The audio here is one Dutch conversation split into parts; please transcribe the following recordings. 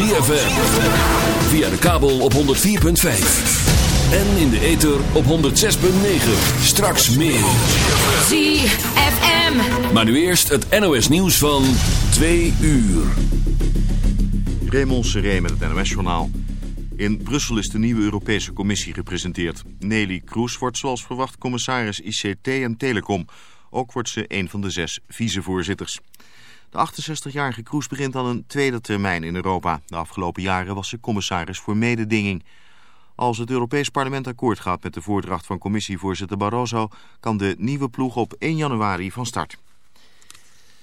ZFM. Via de kabel op 104.5. En in de ether op 106.9. Straks meer. ZFM. Maar nu eerst het NOS nieuws van 2 uur. Raymond Seré met het NOS-journaal. In Brussel is de nieuwe Europese Commissie gepresenteerd. Nelly Kroes wordt zoals verwacht commissaris ICT en Telecom. Ook wordt ze een van de zes vicevoorzitters. De 68-jarige Kroes begint aan een tweede termijn in Europa. De afgelopen jaren was ze commissaris voor mededinging. Als het Europees Parlement akkoord gaat met de voordracht van commissievoorzitter Barroso... kan de nieuwe ploeg op 1 januari van start.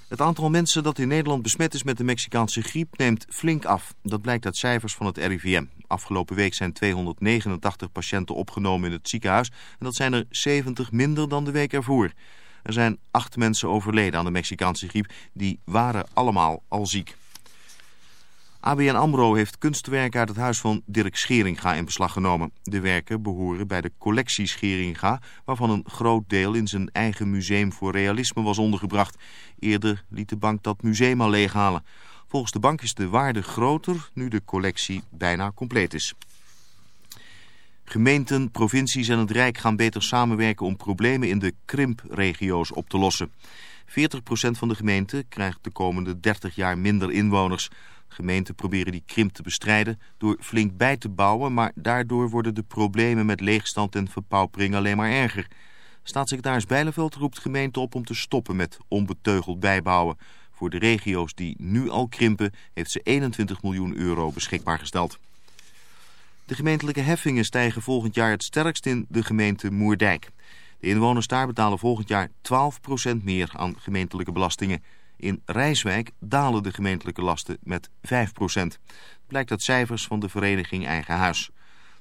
Het aantal mensen dat in Nederland besmet is met de Mexicaanse griep neemt flink af. Dat blijkt uit cijfers van het RIVM. Afgelopen week zijn 289 patiënten opgenomen in het ziekenhuis... en dat zijn er 70 minder dan de week ervoor. Er zijn acht mensen overleden aan de Mexicaanse griep. Die waren allemaal al ziek. ABN AMRO heeft kunstwerken uit het huis van Dirk Scheringa in beslag genomen. De werken behoren bij de collectie Scheringa, waarvan een groot deel in zijn eigen museum voor realisme was ondergebracht. Eerder liet de bank dat museum al leeghalen. Volgens de bank is de waarde groter nu de collectie bijna compleet is. Gemeenten, provincies en het Rijk gaan beter samenwerken om problemen in de krimpregio's op te lossen. 40% van de gemeenten krijgt de komende 30 jaar minder inwoners. Gemeenten proberen die krimp te bestrijden door flink bij te bouwen, maar daardoor worden de problemen met leegstand en verpaupering alleen maar erger. Staatssecretaris Bijleveld roept gemeenten op om te stoppen met onbeteugeld bijbouwen. Voor de regio's die nu al krimpen heeft ze 21 miljoen euro beschikbaar gesteld. De gemeentelijke heffingen stijgen volgend jaar het sterkst in de gemeente Moerdijk. De inwoners daar betalen volgend jaar 12% meer aan gemeentelijke belastingen. In Rijswijk dalen de gemeentelijke lasten met 5%. Blijkt uit cijfers van de vereniging Eigen Huis.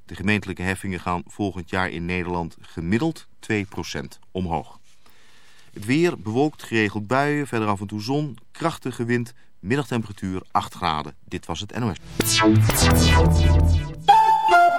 De gemeentelijke heffingen gaan volgend jaar in Nederland gemiddeld 2% omhoog. Het weer bewolkt, geregeld buien, verder af en toe zon, krachtige wind, middagtemperatuur 8 graden. Dit was het NOS.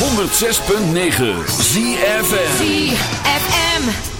106.9 ZFM ZFM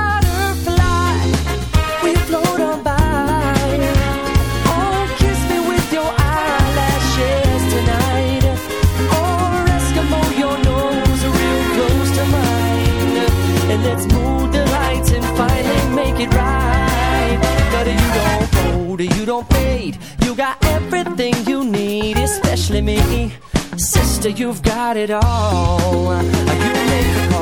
don't fade. You got everything you need, especially me. Sister, you've got it all. You make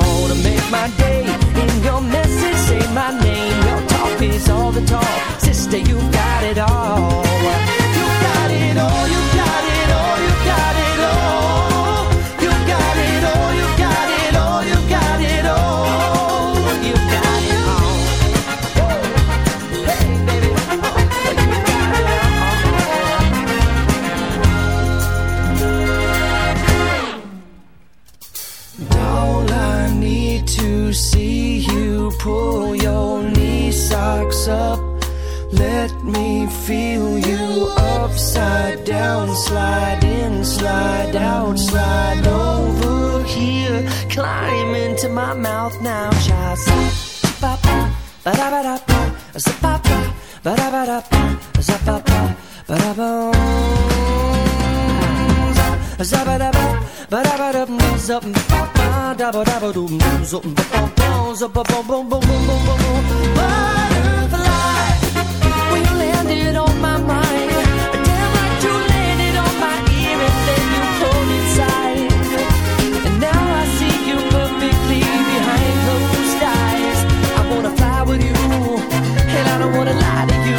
I don't wanna lie to you.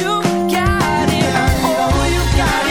got it.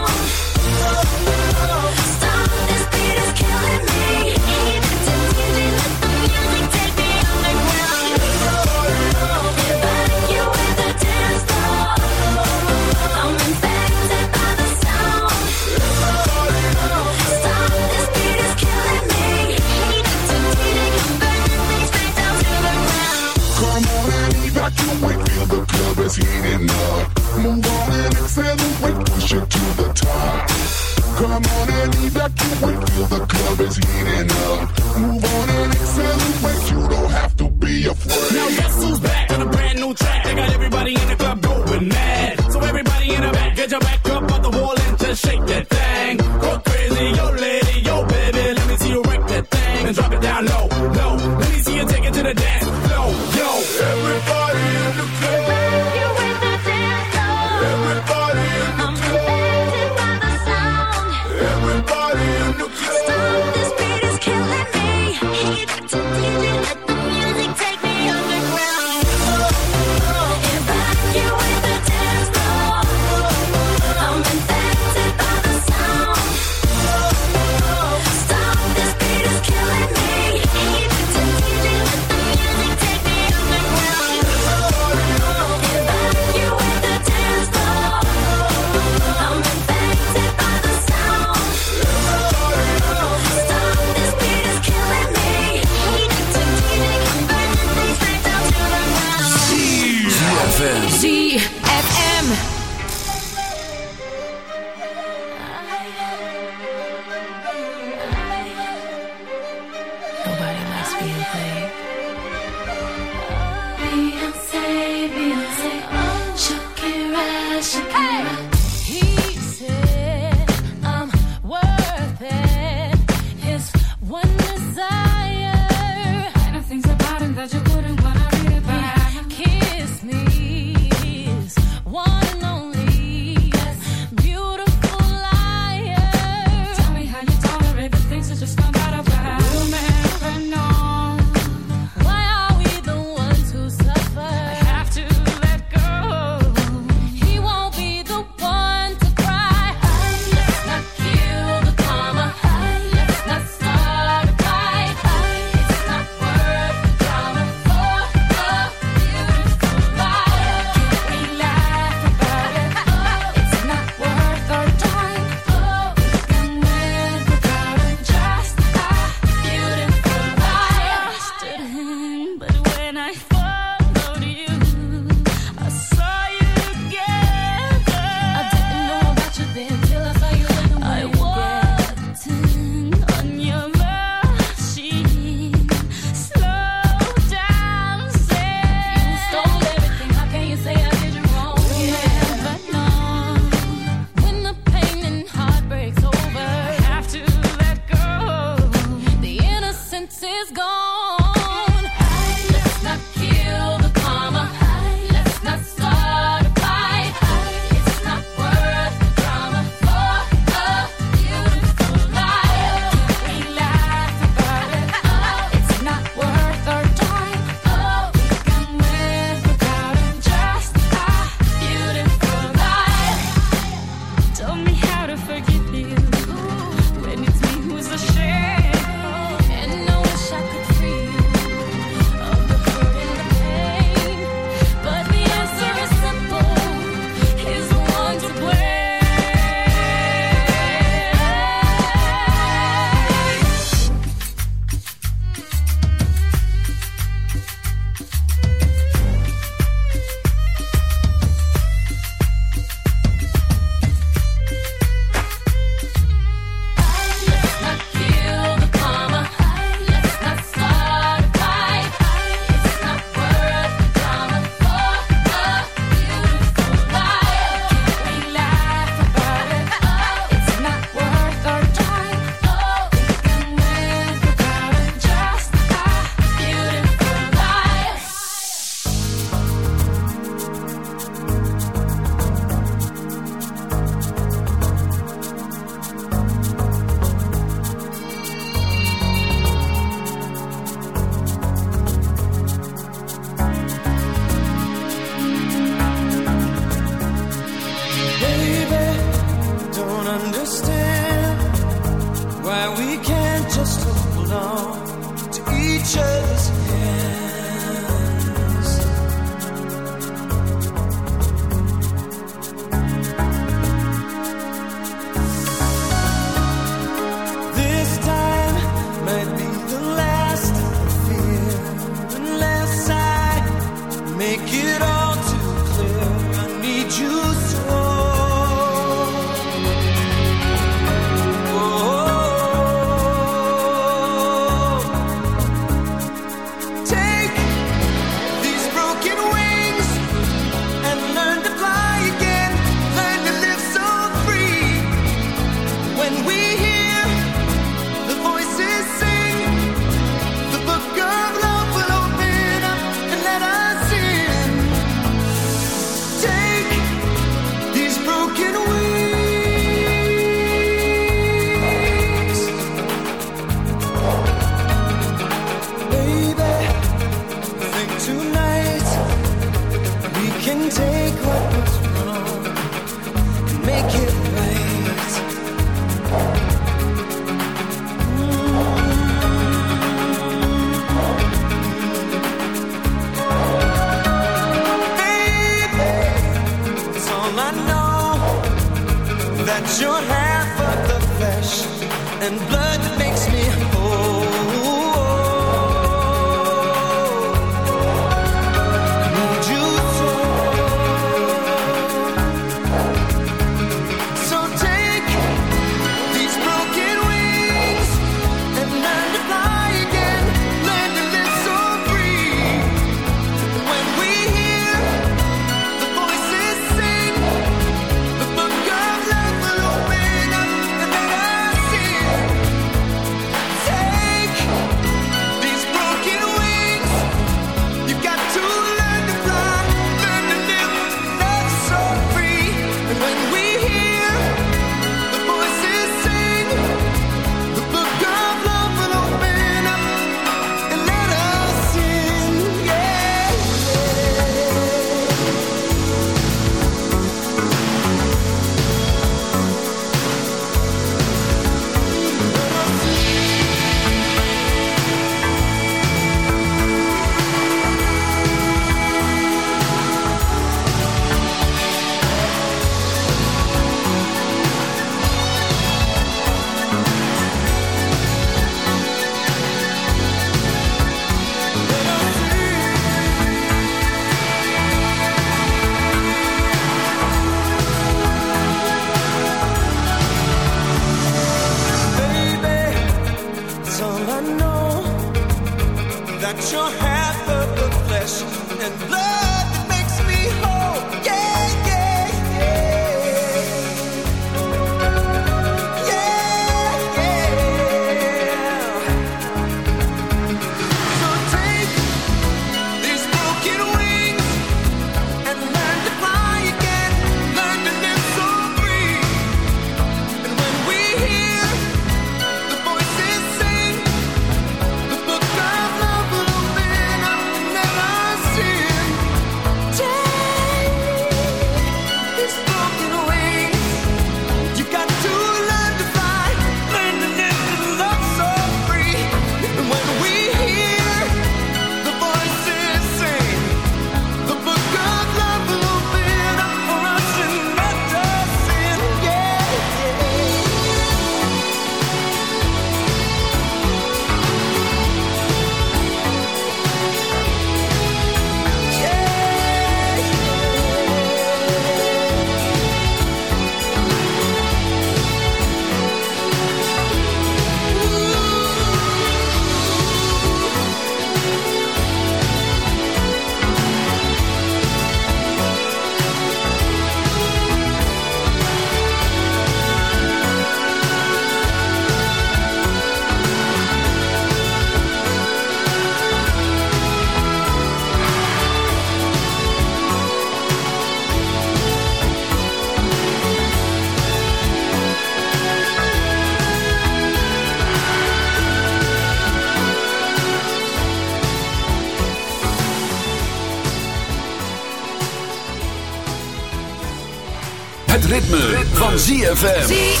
van ZFM.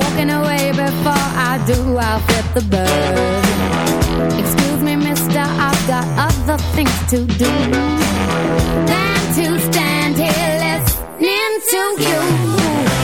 Walking away before I do I'll flip the bird. Excuse me mister I've got other things to do Than to stand here listening to you.